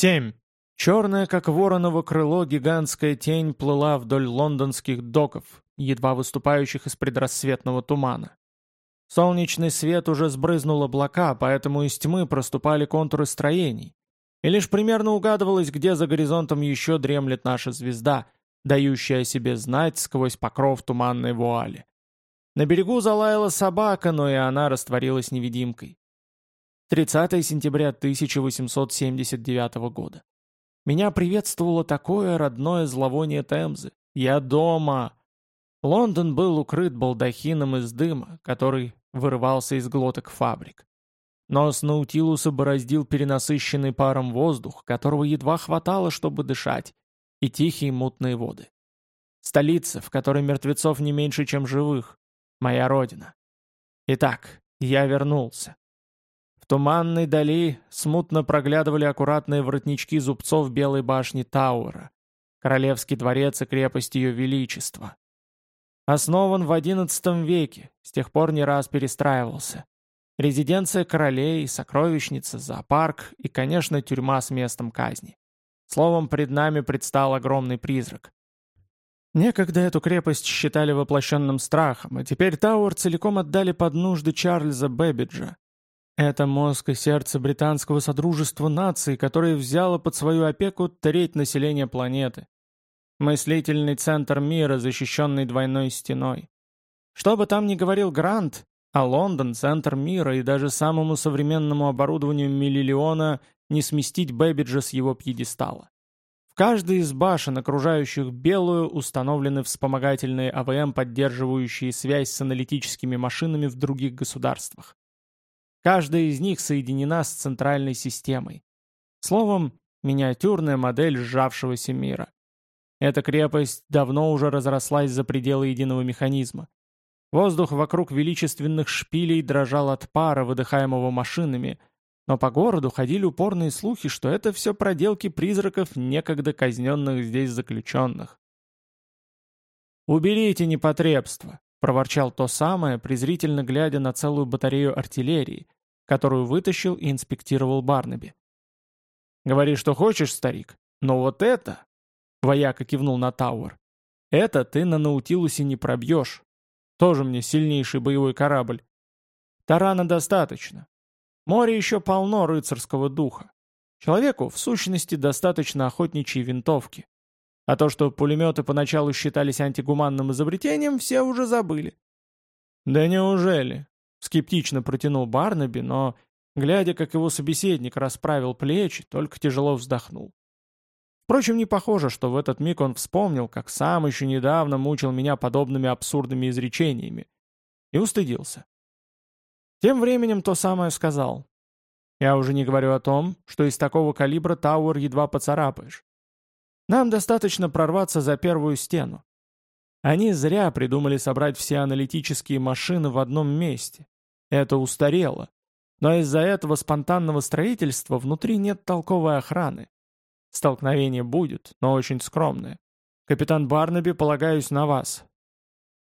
7. Черная, как вороново крыло, гигантская тень плыла вдоль лондонских доков, едва выступающих из предрассветного тумана. Солнечный свет уже сбрызнул облака, поэтому из тьмы проступали контуры строений. И лишь примерно угадывалось, где за горизонтом еще дремлет наша звезда, дающая о себе знать сквозь покров туманной вуали. На берегу залаяла собака, но и она растворилась невидимкой. 30 сентября 1879 года. Меня приветствовало такое родное зловоние Темзы. Я дома. Лондон был укрыт балдахином из дыма, который вырывался из глоток фабрик. Нос Наутилуса бороздил перенасыщенный паром воздух, которого едва хватало, чтобы дышать, и тихие мутные воды. Столица, в которой мертвецов не меньше, чем живых. Моя родина. Итак, я вернулся. Туманной дали смутно проглядывали аккуратные воротнички зубцов Белой башни Тауэра, Королевский дворец и крепость ее величества. Основан в XI веке, с тех пор не раз перестраивался. Резиденция королей, сокровищница, зоопарк и, конечно, тюрьма с местом казни. Словом, пред нами предстал огромный призрак. Некогда эту крепость считали воплощенным страхом, а теперь Тауэр целиком отдали под нужды Чарльза Бэббиджа. Это мозг и сердце британского содружества наций, которое взяло под свою опеку треть населения планеты. Мыслительный центр мира, защищенный двойной стеной. Что бы там ни говорил Грант, а Лондон — центр мира, и даже самому современному оборудованию миллиона не сместить Бэбиджа с его пьедестала. В каждой из башен, окружающих Белую, установлены вспомогательные АВМ, поддерживающие связь с аналитическими машинами в других государствах. Каждая из них соединена с центральной системой. Словом, миниатюрная модель сжавшегося мира. Эта крепость давно уже разрослась за пределы единого механизма. Воздух вокруг величественных шпилей дрожал от пара, выдыхаемого машинами, но по городу ходили упорные слухи, что это все проделки призраков некогда казненных здесь заключенных. «Уберите непотребство!» — проворчал то самое, презрительно глядя на целую батарею артиллерии, которую вытащил и инспектировал Барнаби. «Говори, что хочешь, старик, но вот это...» Вояка кивнул на Тауэр. «Это ты на Наутилусе не пробьешь. Тоже мне сильнейший боевой корабль. Тарана достаточно. Море еще полно рыцарского духа. Человеку, в сущности, достаточно охотничьей винтовки. А то, что пулеметы поначалу считались антигуманным изобретением, все уже забыли. «Да неужели?» — скептично протянул Барнаби, но, глядя, как его собеседник расправил плечи, только тяжело вздохнул. Впрочем, не похоже, что в этот миг он вспомнил, как сам еще недавно мучил меня подобными абсурдными изречениями. И устыдился. Тем временем то самое сказал. Я уже не говорю о том, что из такого калибра Тауэр едва поцарапаешь. Нам достаточно прорваться за первую стену. Они зря придумали собрать все аналитические машины в одном месте. Это устарело. Но из-за этого спонтанного строительства внутри нет толковой охраны. Столкновение будет, но очень скромное. Капитан Барнаби, полагаюсь на вас».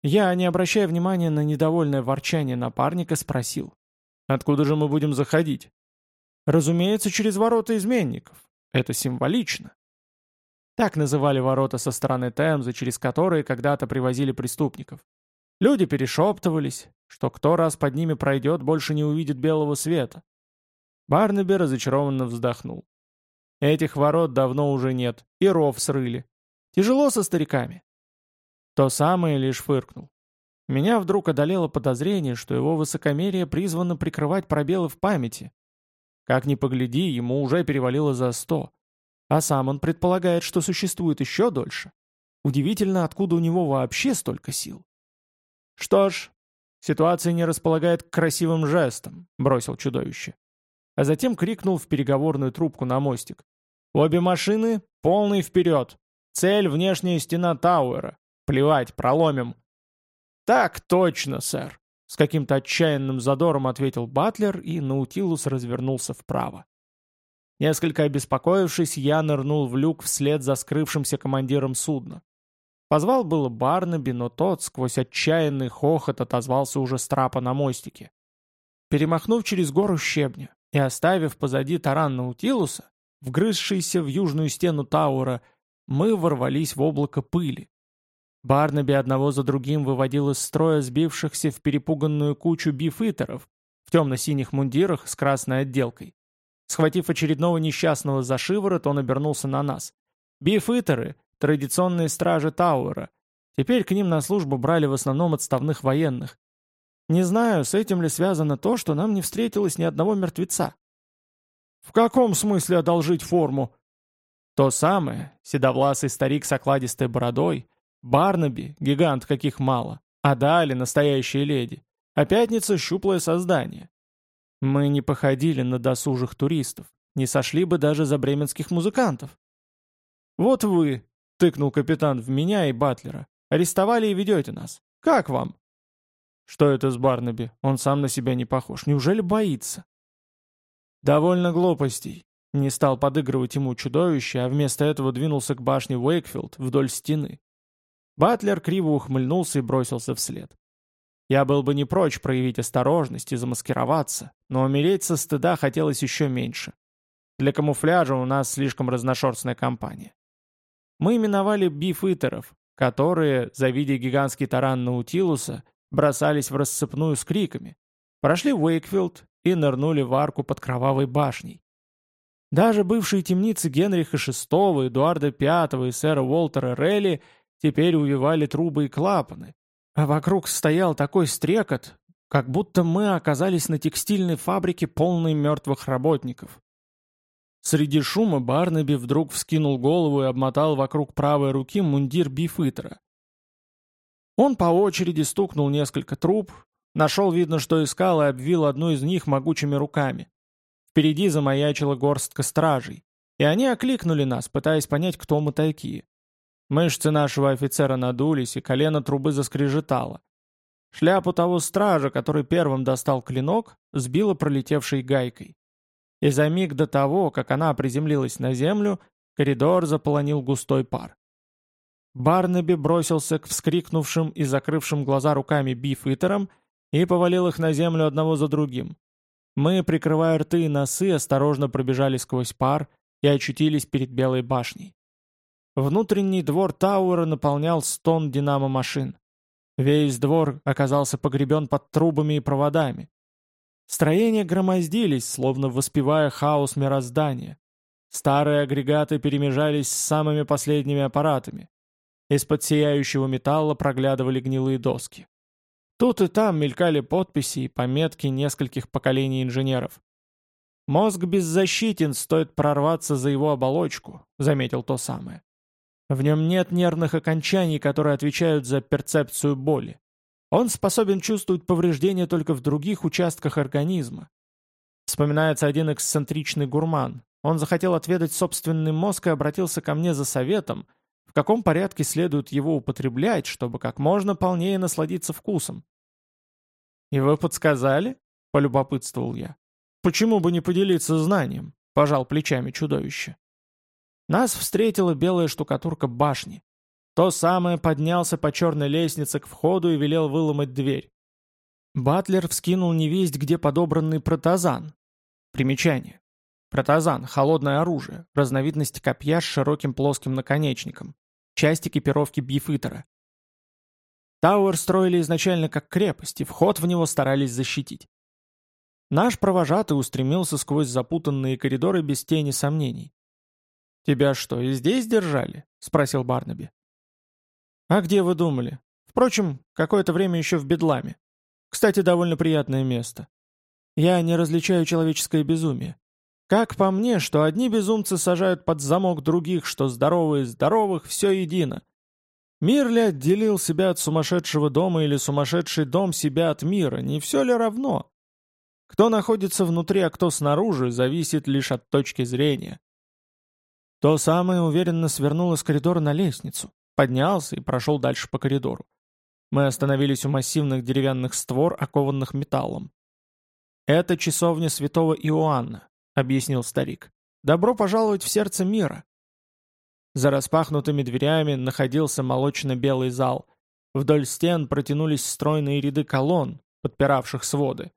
Я, не обращая внимания на недовольное ворчание напарника, спросил. «Откуда же мы будем заходить?» «Разумеется, через ворота изменников. Это символично». Так называли ворота со стороны Темзы, через которые когда-то привозили преступников. Люди перешептывались, что кто раз под ними пройдет, больше не увидит белого света. Барнаби разочарованно вздохнул. Этих ворот давно уже нет, и ров срыли. Тяжело со стариками. То самое лишь фыркнул. Меня вдруг одолело подозрение, что его высокомерие призвано прикрывать пробелы в памяти. Как ни погляди, ему уже перевалило за сто. А сам он предполагает, что существует еще дольше. Удивительно, откуда у него вообще столько сил. «Что ж, ситуация не располагает к красивым жестам», — бросил чудовище. А затем крикнул в переговорную трубку на мостик. Обе машины — полный вперед. Цель — внешняя стена Тауэра. Плевать, проломим. Так точно, сэр. С каким-то отчаянным задором ответил Батлер, и Наутилус развернулся вправо. Несколько обеспокоившись, я нырнул в люк вслед за скрывшимся командиром судна. Позвал было Барнаби, но тот сквозь отчаянный хохот отозвался уже с трапа на мостике. Перемахнув через гору щебня и оставив позади таран Наутилуса, вгрызшийся в южную стену Тауэра, мы ворвались в облако пыли. Барнаби одного за другим выводил из строя сбившихся в перепуганную кучу бифитеров в темно-синих мундирах с красной отделкой. Схватив очередного несчастного за шиворот, он обернулся на нас. Бифитеры — традиционные стражи Тауэра. Теперь к ним на службу брали в основном отставных военных. Не знаю, с этим ли связано то, что нам не встретилось ни одного мертвеца. «В каком смысле одолжить форму?» То самое, седовласый старик с окладистой бородой, Барнаби, гигант каких мало, а Дали — настоящая леди, а Пятница — щуплое создание. Мы не походили на досужих туристов, не сошли бы даже за бременских музыкантов. «Вот вы», — тыкнул капитан в меня и Батлера, — «арестовали и ведете нас. Как вам?» Что это с Барнаби? Он сам на себя не похож. Неужели боится? Довольно глупостей. Не стал подыгрывать ему чудовище, а вместо этого двинулся к башне Уэйкфилд вдоль стены. Батлер криво ухмыльнулся и бросился вслед. Я был бы не прочь проявить осторожность и замаскироваться, но умереть со стыда хотелось еще меньше. Для камуфляжа у нас слишком разношерстная компания. Мы именовали бифитеров, которые, завидя гигантский таран Наутилуса, бросались в рассыпную с криками. Прошли Уэйкфилд и нырнули в арку под кровавой башней. Даже бывшие темницы Генриха VI, Эдуарда V и сэра Уолтера Релли теперь увивали трубы и клапаны, а вокруг стоял такой стрекот, как будто мы оказались на текстильной фабрике, полной мертвых работников. Среди шума Барнаби вдруг вскинул голову и обмотал вокруг правой руки мундир бифытера. Он по очереди стукнул несколько труб, нашел, видно, что искал, и обвил одну из них могучими руками. Впереди замаячила горстка стражей, и они окликнули нас, пытаясь понять, кто мы такие. Мышцы нашего офицера надулись, и колено трубы заскрежетало. Шляпу того стража, который первым достал клинок, сбило пролетевшей гайкой. И за миг до того, как она приземлилась на землю, коридор заполонил густой пар. Барнаби бросился к вскрикнувшим и закрывшим глаза руками бифитерам и повалил их на землю одного за другим. Мы, прикрывая рты и носы, осторожно пробежали сквозь пар и очутились перед Белой башней. Внутренний двор Тауэра наполнял стон динамо-машин. Весь двор оказался погребен под трубами и проводами. Строения громоздились, словно воспевая хаос мироздания. Старые агрегаты перемежались с самыми последними аппаратами. Из-под сияющего металла проглядывали гнилые доски. Тут и там мелькали подписи и пометки нескольких поколений инженеров. «Мозг беззащитен, стоит прорваться за его оболочку», — заметил то самое. В нем нет нервных окончаний, которые отвечают за перцепцию боли. Он способен чувствовать повреждения только в других участках организма. Вспоминается один эксцентричный гурман. Он захотел отведать собственный мозг и обратился ко мне за советом — в каком порядке следует его употреблять, чтобы как можно полнее насладиться вкусом. «И вы подсказали?» — полюбопытствовал я. «Почему бы не поделиться знанием?» — пожал плечами чудовище. Нас встретила белая штукатурка башни. То самое поднялся по черной лестнице к входу и велел выломать дверь. Батлер вскинул невесть, где подобранный протазан. Примечание. Протазан — холодное оружие, разновидность копья с широким плоским наконечником часть экипировки Бифитера. Тауэр строили изначально как крепость, и вход в него старались защитить. Наш провожатый устремился сквозь запутанные коридоры без тени сомнений. «Тебя что, и здесь держали?» — спросил Барнаби. «А где вы думали? Впрочем, какое-то время еще в Бедламе. Кстати, довольно приятное место. Я не различаю человеческое безумие. Как по мне, что одни безумцы сажают под замок других, что здоровые здоровых, все едино. Мир ли отделил себя от сумасшедшего дома или сумасшедший дом себя от мира, не все ли равно? Кто находится внутри, а кто снаружи, зависит лишь от точки зрения. То самое уверенно свернул из коридора на лестницу, поднялся и прошел дальше по коридору. Мы остановились у массивных деревянных створ, окованных металлом. Это часовня святого Иоанна, — объяснил старик. «Добро пожаловать в сердце мира!» За распахнутыми дверями находился молочно-белый зал. Вдоль стен протянулись стройные ряды колонн, подпиравших своды.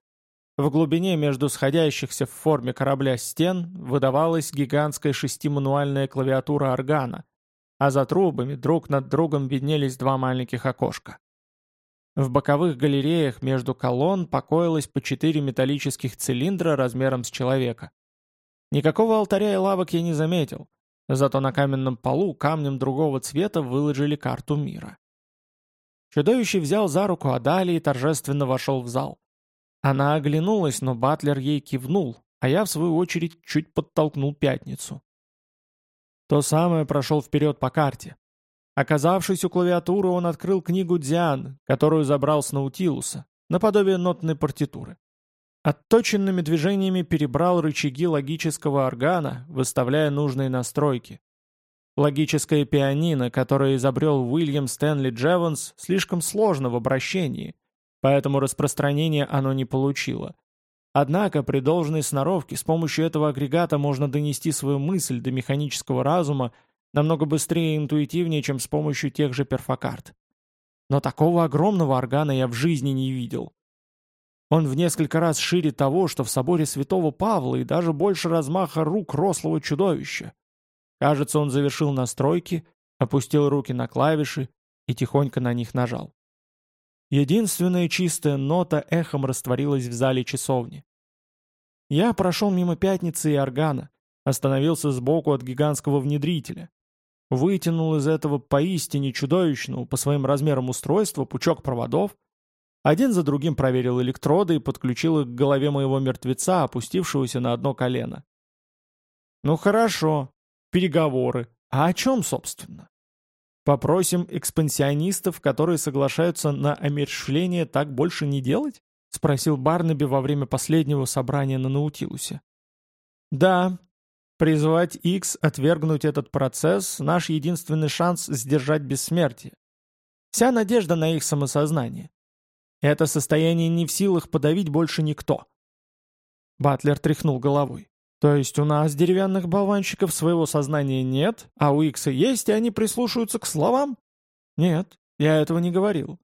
В глубине между сходящихся в форме корабля стен выдавалась гигантская шестимануальная клавиатура органа, а за трубами друг над другом виднелись два маленьких окошка. В боковых галереях между колонн покоилось по четыре металлических цилиндра размером с человека. Никакого алтаря и лавок я не заметил, зато на каменном полу камнем другого цвета выложили карту мира. Чудовище взял за руку Адали и торжественно вошел в зал. Она оглянулась, но Батлер ей кивнул, а я, в свою очередь, чуть подтолкнул пятницу. То самое прошел вперед по карте. Оказавшись у клавиатуры, он открыл книгу Диан, которую забрал с Наутилуса, наподобие нотной партитуры. Отточенными движениями перебрал рычаги логического органа, выставляя нужные настройки. Логическое пианино, которое изобрел Уильям Стэнли Джеванс, слишком сложно в обращении, поэтому распространения оно не получило. Однако при должной сноровке с помощью этого агрегата можно донести свою мысль до механического разума намного быстрее и интуитивнее, чем с помощью тех же перфокарт. Но такого огромного органа я в жизни не видел. Он в несколько раз шире того, что в соборе святого Павла и даже больше размаха рук рослого чудовища. Кажется, он завершил настройки, опустил руки на клавиши и тихонько на них нажал. Единственная чистая нота эхом растворилась в зале часовни. Я прошел мимо пятницы и органа, остановился сбоку от гигантского внедрителя, вытянул из этого поистине чудовищного по своим размерам устройства пучок проводов, один за другим проверил электроды и подключил их к голове моего мертвеца, опустившегося на одно колено. Ну хорошо, переговоры. А о чем, собственно? Попросим экспансионистов, которые соглашаются на омершвление, так больше не делать? Спросил Барнаби во время последнего собрания на Наутилусе. Да, призвать X отвергнуть этот процесс – наш единственный шанс сдержать бессмертие. Вся надежда на их самосознание. Это состояние не в силах подавить больше никто. Батлер тряхнул головой. То есть у нас деревянных болванщиков своего сознания нет, а у Икса есть, и они прислушиваются к словам? Нет, я этого не говорил.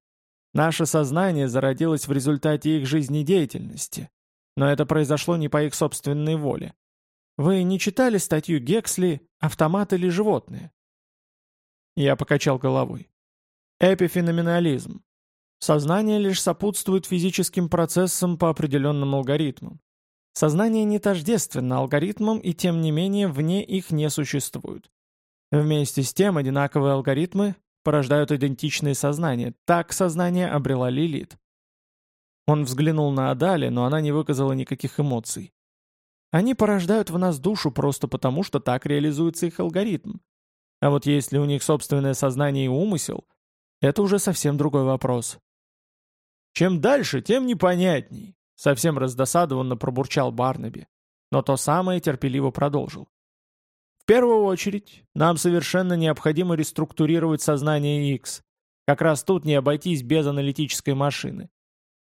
Наше сознание зародилось в результате их жизнедеятельности. Но это произошло не по их собственной воле. Вы не читали статью Гексли «Автомат или животные»? Я покачал головой. Эпифеноменализм. Сознание лишь сопутствует физическим процессам по определенным алгоритмам. Сознание не тождественно алгоритмам, и тем не менее вне их не существует. Вместе с тем одинаковые алгоритмы порождают идентичные сознания. Так сознание обрела Лилит. Он взглянул на Адали, но она не выказала никаких эмоций. Они порождают в нас душу просто потому, что так реализуется их алгоритм. А вот если у них собственное сознание и умысел, это уже совсем другой вопрос. Чем дальше, тем непонятней. Совсем раздосадованно пробурчал Барнаби, но то самое терпеливо продолжил. В первую очередь, нам совершенно необходимо реструктурировать сознание X. Как раз тут не обойтись без аналитической машины.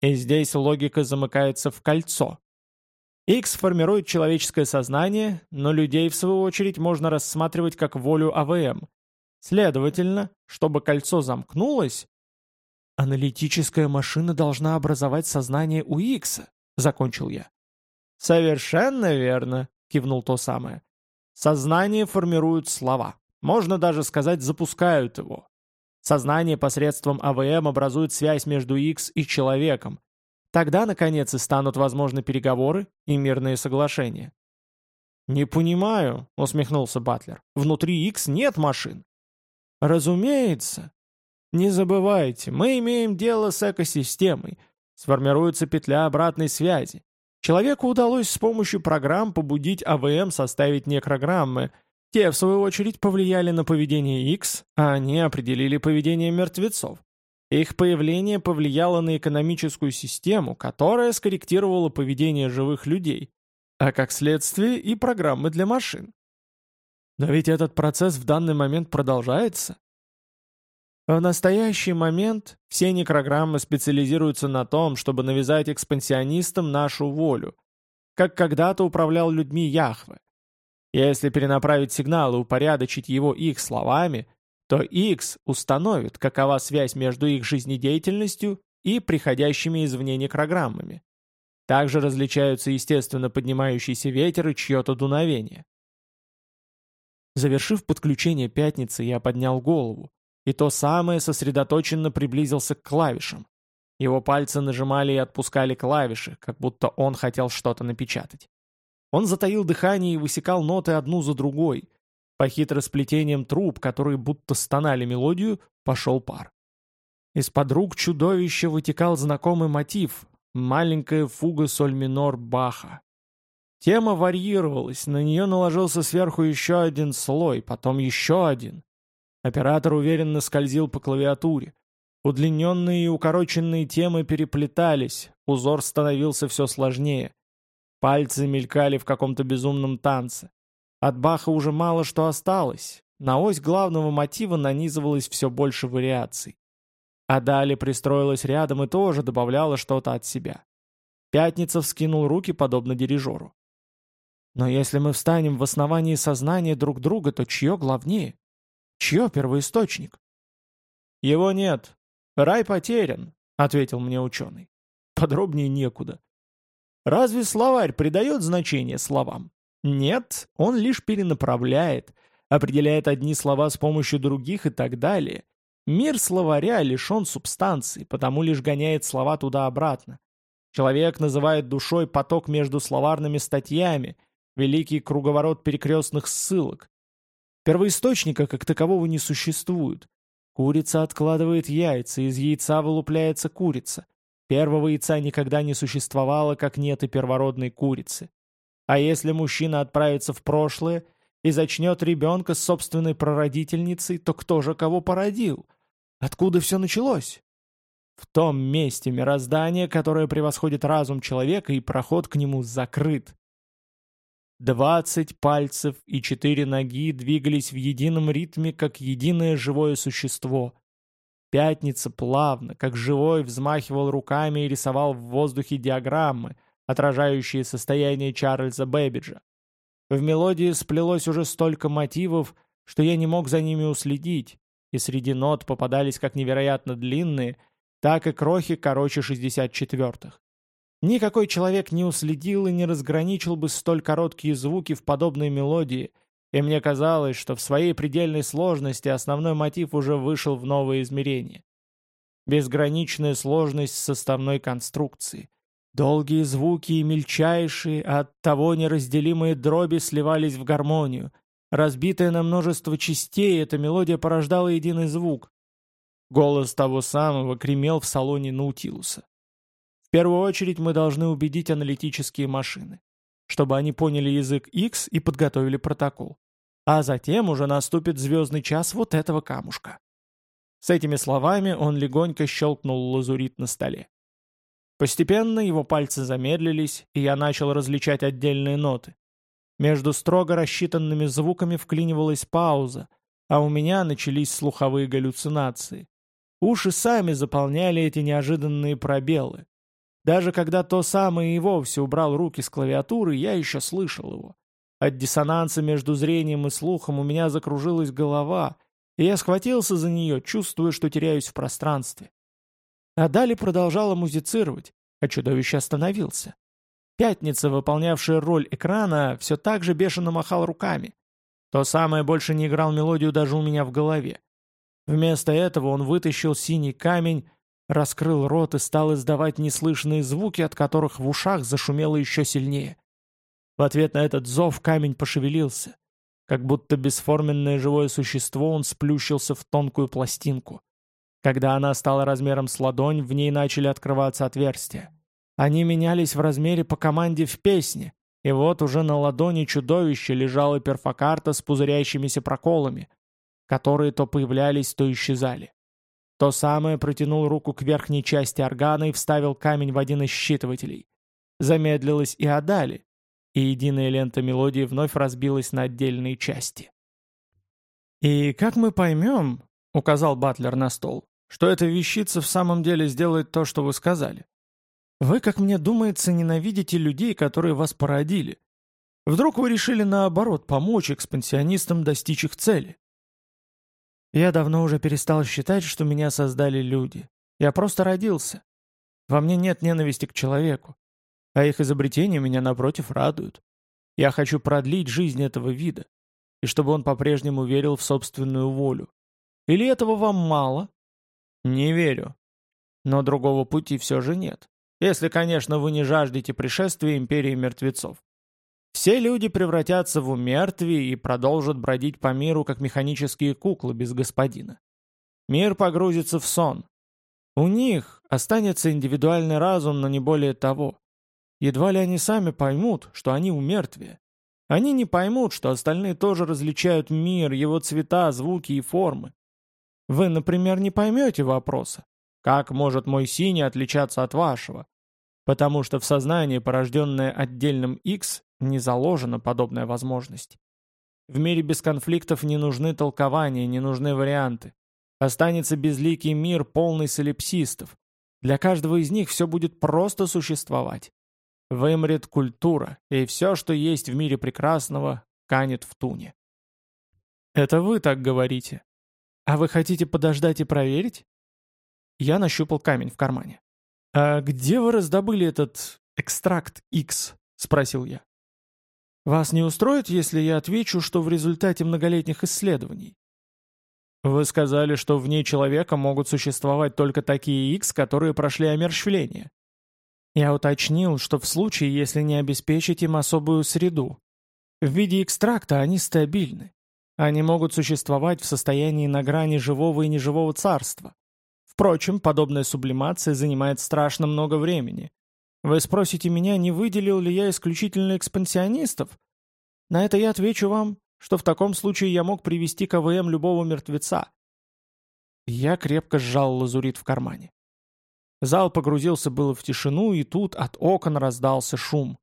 И здесь логика замыкается в кольцо. X формирует человеческое сознание, но людей, в свою очередь, можно рассматривать как волю АВМ. Следовательно, чтобы кольцо замкнулось, «Аналитическая машина должна образовать сознание у Икса», — закончил я. «Совершенно верно», — кивнул то самое. «Сознание формируют слова. Можно даже сказать, запускают его. Сознание посредством АВМ образует связь между X и человеком. Тогда, наконец, и станут возможны переговоры и мирные соглашения». «Не понимаю», — усмехнулся Батлер. «Внутри X нет машин». «Разумеется», не забывайте, мы имеем дело с экосистемой. Сформируется петля обратной связи. Человеку удалось с помощью программ побудить АВМ составить некрограммы. Те, в свою очередь, повлияли на поведение X, а они определили поведение мертвецов. Их появление повлияло на экономическую систему, которая скорректировала поведение живых людей, а как следствие и программы для машин. Но ведь этот процесс в данный момент продолжается. В настоящий момент все некрограммы специализируются на том, чтобы навязать экспансионистам нашу волю, как когда-то управлял людьми Яхве. Если перенаправить сигнал и упорядочить его их словами, то X установит, какова связь между их жизнедеятельностью и приходящими извне некрограммами. Также различаются естественно поднимающийся ветер и чье-то дуновение. Завершив подключение пятницы, я поднял голову, и то самое сосредоточенно приблизился к клавишам. Его пальцы нажимали и отпускали клавиши, как будто он хотел что-то напечатать. Он затаил дыхание и высекал ноты одну за другой. По хитросплетениям труб, которые будто стонали мелодию, пошел пар. Из-под рук чудовища вытекал знакомый мотив — маленькая фуга соль минор Баха. Тема варьировалась, на нее наложился сверху еще один слой, потом еще один. Оператор уверенно скользил по клавиатуре. Удлиненные и укороченные темы переплетались, узор становился все сложнее. Пальцы мелькали в каком-то безумном танце. От Баха уже мало что осталось. На ось главного мотива нанизывалось все больше вариаций. А далее пристроилась рядом и тоже добавляла что-то от себя. Пятница вскинул руки, подобно дирижеру. Но если мы встанем в основании сознания друг друга, то чье главнее? Чье первоисточник? Его нет. Рай потерян, ответил мне ученый. Подробнее некуда. Разве словарь придает значение словам? Нет, он лишь перенаправляет, определяет одни слова с помощью других и так далее. Мир словаря лишен субстанции, потому лишь гоняет слова туда-обратно. Человек называет душой поток между словарными статьями, великий круговорот перекрестных ссылок. Первоисточника как такового не существует. Курица откладывает яйца, из яйца вылупляется курица. Первого яйца никогда не существовало, как нет и первородной курицы. А если мужчина отправится в прошлое и зачнет ребенка с собственной прародительницей, то кто же кого породил? Откуда все началось? В том месте мироздания, которое превосходит разум человека, и проход к нему закрыт. Двадцать пальцев и четыре ноги двигались в едином ритме, как единое живое существо. Пятница плавно, как живой, взмахивал руками и рисовал в воздухе диаграммы, отражающие состояние Чарльза Бэбиджа. В мелодии сплелось уже столько мотивов, что я не мог за ними уследить, и среди нот попадались как невероятно длинные, так и крохи короче 64-х. Никакой человек не уследил и не разграничил бы столь короткие звуки в подобной мелодии, и мне казалось, что в своей предельной сложности основной мотив уже вышел в новое измерение. Безграничная сложность составной конструкции. Долгие звуки и мельчайшие, а оттого неразделимые дроби сливались в гармонию. Разбитая на множество частей, эта мелодия порождала единый звук. Голос того самого кремел в салоне Наутилуса. В первую очередь мы должны убедить аналитические машины, чтобы они поняли язык X и подготовили протокол. А затем уже наступит звездный час вот этого камушка. С этими словами он легонько щелкнул лазурит на столе. Постепенно его пальцы замедлились, и я начал различать отдельные ноты. Между строго рассчитанными звуками вклинивалась пауза, а у меня начались слуховые галлюцинации. Уши сами заполняли эти неожиданные пробелы. Даже когда то самое и вовсе убрал руки с клавиатуры, я еще слышал его. От диссонанса между зрением и слухом у меня закружилась голова, и я схватился за нее, чувствуя, что теряюсь в пространстве. А Дали продолжала музицировать, а чудовище остановился. Пятница, выполнявшая роль экрана, все так же бешено махал руками. То самое больше не играл мелодию даже у меня в голове. Вместо этого он вытащил синий камень, раскрыл рот и стал издавать неслышные звуки, от которых в ушах зашумело еще сильнее. В ответ на этот зов камень пошевелился. Как будто бесформенное живое существо он сплющился в тонкую пластинку. Когда она стала размером с ладонь, в ней начали открываться отверстия. Они менялись в размере по команде в песне, и вот уже на ладони чудовища лежала перфокарта с пузырящимися проколами, которые то появлялись, то исчезали. То самое протянул руку к верхней части органа и вставил камень в один из считывателей. Замедлилась и Адали, и единая лента мелодии вновь разбилась на отдельные части. «И как мы поймем, — указал Батлер на стол, — что эта вещица в самом деле сделает то, что вы сказали? Вы, как мне думается, ненавидите людей, которые вас породили. Вдруг вы решили, наоборот, помочь экспансионистам достичь их цели? Я давно уже перестал считать, что меня создали люди. Я просто родился. Во мне нет ненависти к человеку. А их изобретения меня, напротив, радуют. Я хочу продлить жизнь этого вида, и чтобы он по-прежнему верил в собственную волю. Или этого вам мало? Не верю. Но другого пути все же нет. Если, конечно, вы не жаждете пришествия империи мертвецов. Все люди превратятся в умертвие и продолжат бродить по миру, как механические куклы без господина. Мир погрузится в сон. У них останется индивидуальный разум, но не более того. Едва ли они сами поймут, что они умертвие. Они не поймут, что остальные тоже различают мир, его цвета, звуки и формы. Вы, например, не поймете вопроса, как может мой синий отличаться от вашего? Потому что в сознании, порожденное отдельным X, не заложена подобная возможность. В мире без конфликтов не нужны толкования, не нужны варианты. Останется безликий мир, полный солипсистов. Для каждого из них все будет просто существовать. Вымрет культура, и все, что есть в мире прекрасного, канет в туне. Это вы так говорите. А вы хотите подождать и проверить? Я нащупал камень в кармане. «А где вы раздобыли этот экстракт X?» — спросил я. Вас не устроит, если я отвечу, что в результате многолетних исследований? Вы сказали, что вне человека могут существовать только такие X, которые прошли омерщвление. Я уточнил, что в случае, если не обеспечить им особую среду. В виде экстракта они стабильны. Они могут существовать в состоянии на грани живого и неживого царства. Впрочем, подобная сублимация занимает страшно много времени. Вы спросите меня, не выделил ли я исключительно экспансионистов? На это я отвечу вам, что в таком случае я мог привести КВМ любого мертвеца. Я крепко сжал лазурит в кармане. Зал погрузился было в тишину, и тут от окон раздался шум.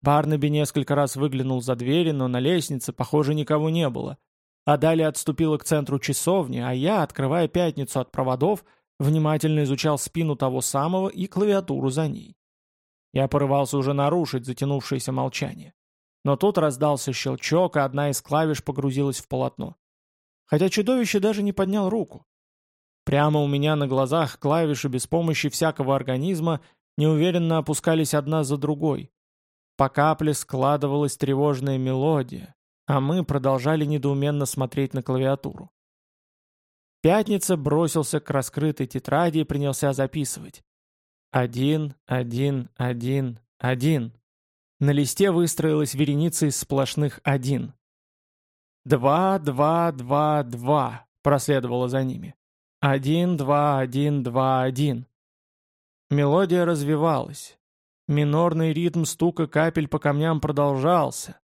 Барнаби несколько раз выглянул за двери, но на лестнице, похоже, никого не было. А далее отступила к центру часовни, а я, открывая пятницу от проводов, внимательно изучал спину того самого и клавиатуру за ней. Я порывался уже нарушить затянувшееся молчание. Но тут раздался щелчок, и одна из клавиш погрузилась в полотно. Хотя чудовище даже не поднял руку. Прямо у меня на глазах клавиши без помощи всякого организма неуверенно опускались одна за другой. По капле складывалась тревожная мелодия, а мы продолжали недоуменно смотреть на клавиатуру. Пятница бросился к раскрытой тетради и принялся записывать. Один, один, один, один. На листе выстроилась вереница из сплошных один. Два, два, два, два проследовало за ними. Один, два, один, два, один. Мелодия развивалась. Минорный ритм стука капель по камням продолжался,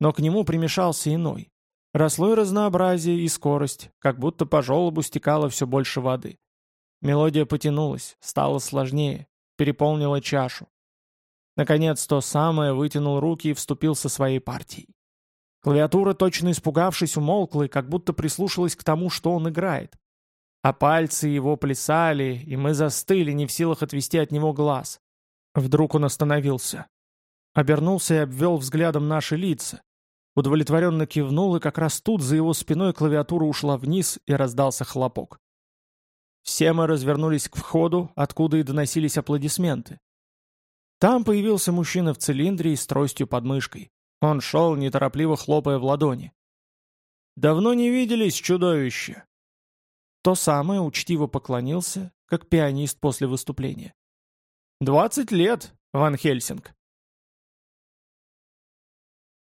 но к нему примешался иной. Росло и разнообразие, и скорость, как будто по желобу стекало все больше воды. Мелодия потянулась, стала сложнее, переполнила чашу. Наконец, то самое вытянул руки и вступил со своей партией. Клавиатура, точно испугавшись, умолкла и как будто прислушалась к тому, что он играет. А пальцы его плясали, и мы застыли, не в силах отвести от него глаз. Вдруг он остановился. Обернулся и обвел взглядом наши лица. Удовлетворенно кивнул, и как раз тут за его спиной клавиатура ушла вниз, и раздался хлопок. Все мы развернулись к входу, откуда и доносились аплодисменты. Там появился мужчина в цилиндре и с тростью под мышкой. Он шел, неторопливо хлопая в ладони. «Давно не виделись, чудовище!» То самое учтиво поклонился, как пианист после выступления. «Двадцать лет, Ван Хельсинг!»